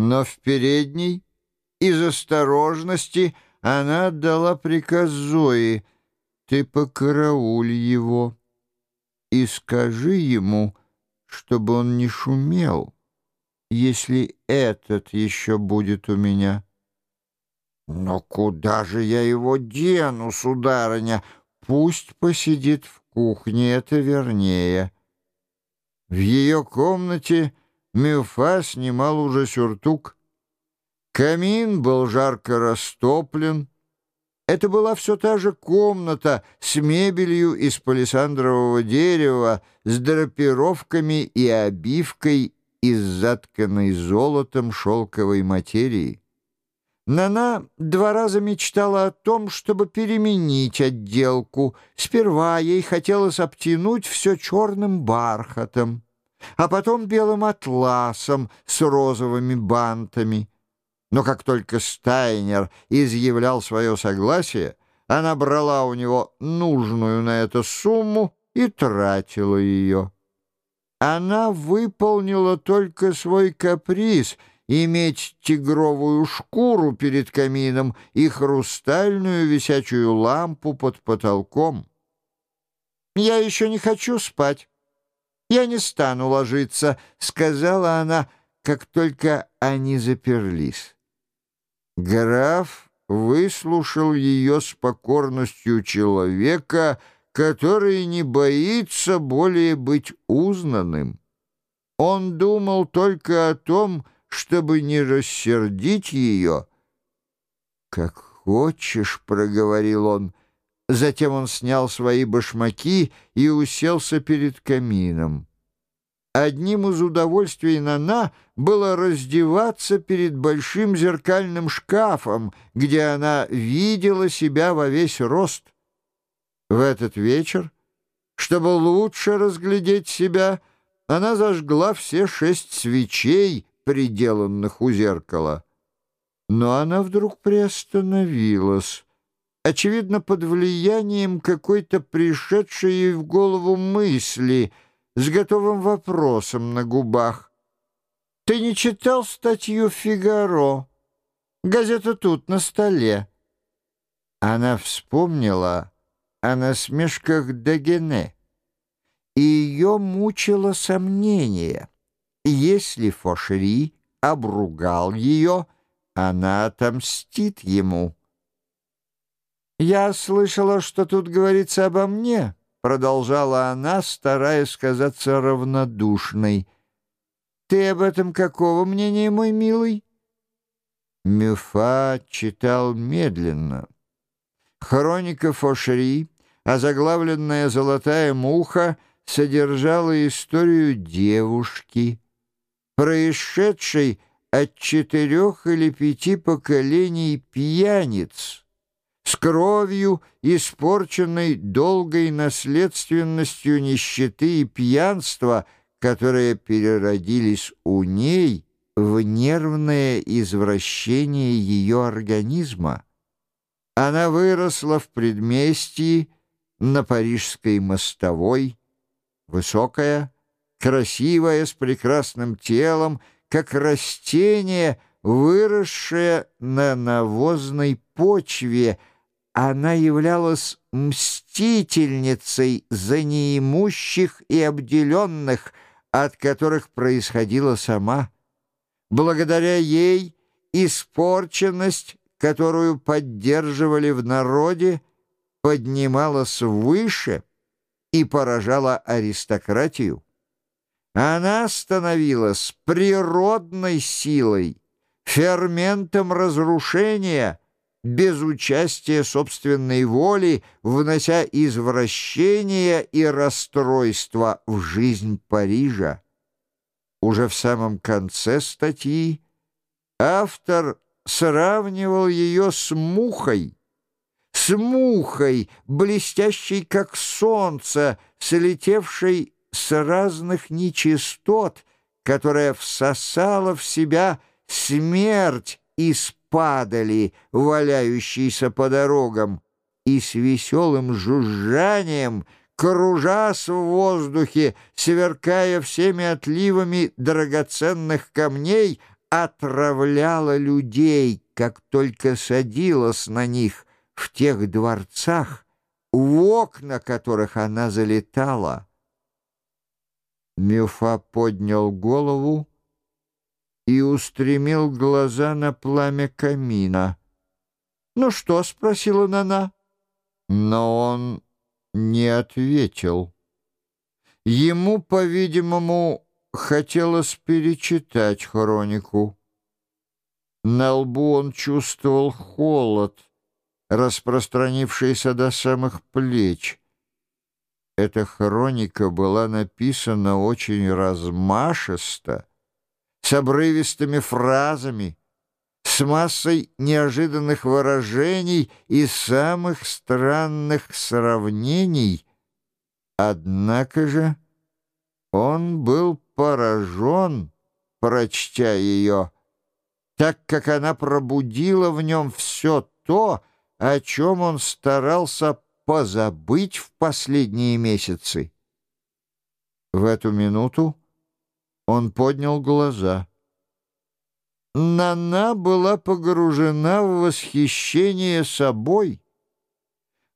Но в передней из осторожности она отдала приказ Зои «Ты покарауль его и скажи ему, чтобы он не шумел, если этот еще будет у меня». «Но куда же я его дену, сударыня? Пусть посидит в кухне, это вернее». В ее комнате Мюфа снимал уже сюртук. Камин был жарко растоплен. Это была все та же комната с мебелью из палисандрового дерева, с драпировками и обивкой из затканной золотом шелковой материи. Нана два раза мечтала о том, чтобы переменить отделку. Сперва ей хотелось обтянуть все черным бархатом, а потом белым атласом с розовыми бантами. Но как только Стайнер изъявлял свое согласие, она брала у него нужную на это сумму и тратила ее. Она выполнила только свой каприз — иметь тигровую шкуру перед камином и хрустальную висячую лампу под потолком. «Я еще не хочу спать. Я не стану ложиться», — сказала она, как только они заперлись. Граф выслушал ее с покорностью человека, который не боится более быть узнанным. Он думал только о том, что чтобы не рассердить ее. «Как хочешь», — проговорил он. Затем он снял свои башмаки и уселся перед камином. Одним из удовольствий Нана было раздеваться перед большим зеркальным шкафом, где она видела себя во весь рост. В этот вечер, чтобы лучше разглядеть себя, она зажгла все шесть свечей, приделанных у зеркала. Но она вдруг приостановилась, очевидно, под влиянием какой-то пришедшей ей в голову мысли с готовым вопросом на губах. «Ты не читал статью «Фигаро»? Газета тут, на столе». Она вспомнила о насмешках Дагене, и ее мучило сомнение — если Фошери обругал ее, она отомстит ему. «Я слышала, что тут говорится обо мне», — продолжала она, стараясь казаться равнодушной. «Ты об этом какого мнения, мой милый?» Мюфа читал медленно. Хроника Фошери, озаглавленная «Золотая муха», содержала историю девушки — происшедшей от четырех или пяти поколений пьяниц, с кровью, испорченной долгой наследственностью нищеты и пьянства, которые переродились у ней в нервное извращение ее организма. Она выросла в предместье на парижской мостовой, высокая, красивая, с прекрасным телом, как растение, выросшее на навозной почве. Она являлась мстительницей за неимущих и обделенных, от которых происходила сама. Благодаря ей испорченность, которую поддерживали в народе, поднималась выше и поражала аристократию. Она становилась природной силой, ферментом разрушения, без участия собственной воли, внося извращение и расстройство в жизнь Парижа. Уже в самом конце статьи автор сравнивал ее с мухой, с мухой, блестящей как солнце, слетевшей с разных нечистот, которая всосала в себя смерть из падали, валяющейся по дорогам, и с веселым жужжанием, кружась в воздухе, сверкая всеми отливами драгоценных камней, отравляла людей, как только садилась на них в тех дворцах, в окна которых она залетала. Мюфа поднял голову и устремил глаза на пламя камина. «Ну что?» — спросила Нана. Но он не ответил. Ему, по-видимому, хотелось перечитать хронику. На лбу он чувствовал холод, распространившийся до самых плеч. Эта хроника была написана очень размашисто, с обрывистыми фразами, с массой неожиданных выражений и самых странных сравнений. Однако же он был поражен, прочтя ее, так как она пробудила в нем все то, о чем он старался позабыть в последние месяцы. В эту минуту он поднял глаза. Нана была погружена в восхищение собой.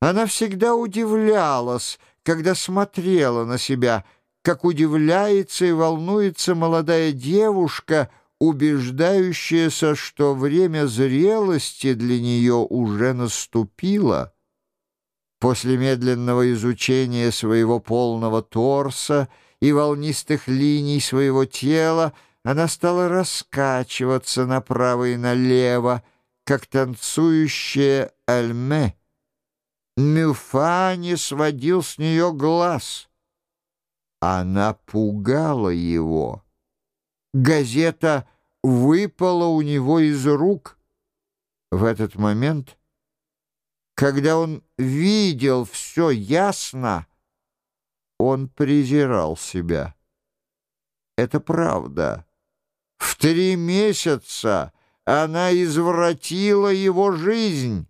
Она всегда удивлялась, когда смотрела на себя, как удивляется и волнуется молодая девушка, убеждающаяся, что время зрелости для нее уже наступило. После медленного изучения своего полного торса и волнистых линий своего тела она стала раскачиваться направо и налево, как танцующая альме. Мюфа не сводил с нее глаз. Она пугала его. Газета выпала у него из рук. В этот момент, когда он видел все ясно, он презирал себя. Это правда. В три месяца она извратила его жизнь,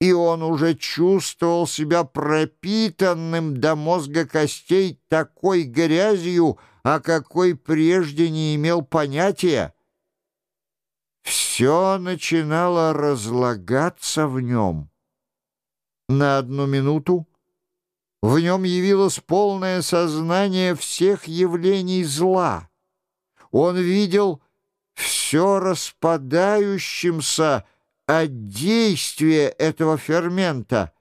и он уже чувствовал себя пропитанным до мозга костей такой грязью, о какой прежде не имел понятия. Все начинало разлагаться в нем. На одну минуту в нем явилось полное сознание всех явлений зла. Он видел все распадающимся от действия этого фермента,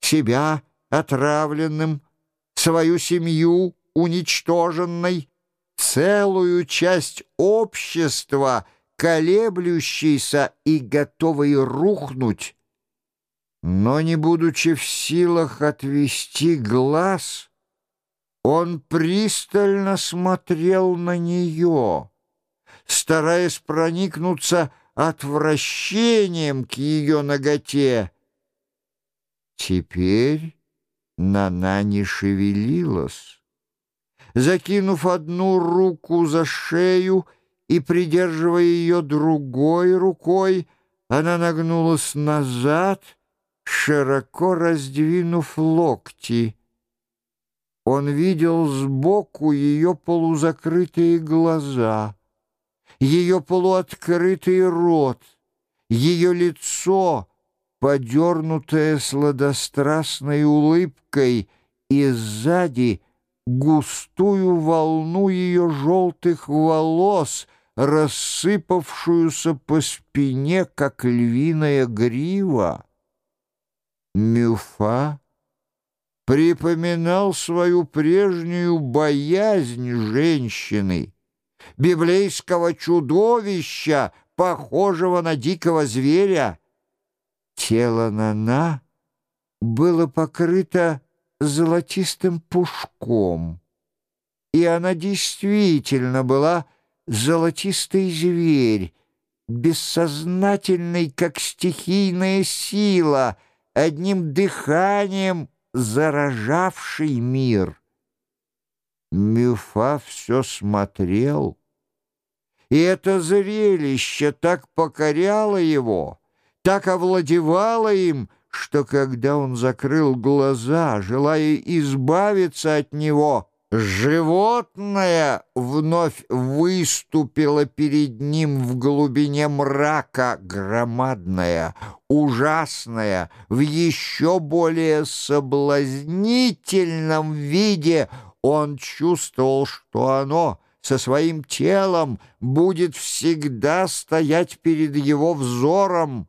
себя отравленным, свою семью уничтоженной, целую часть общества, колеблющейся и готовой рухнуть, но не будучи в силах отвести глаз, он пристально смотрел на нее, стараясь проникнуться отвращением к ее ноготе. Теперь Нана не шевелилась. Закинув одну руку за шею и придерживая ее другой рукой, она нагнулась назад — широко раздвинув локти. Он видел сбоку ее полузакрытые глаза, ее полуоткрытый рот, ее лицо, подернутое сладострастной улыбкой, и сзади густую волну ее желтых волос, рассыпавшуюся по спине, как львиная грива. Мюфа припоминал свою прежнюю боязнь женщины, библейского чудовища, похожего на дикого зверя. Тело Нана было покрыто золотистым пушком, и она действительно была золотистый зверь, бессознательный, как стихийная сила — одним дыханием заражавший мир. Мюфа все смотрел, и это зрелище так покоряло его, так овладевало им, что когда он закрыл глаза, желая избавиться от него, Животное вновь выступило перед ним в глубине мрака, громадное, ужасное, в еще более соблазнительном виде. Он чувствовал, что оно со своим телом будет всегда стоять перед его взором.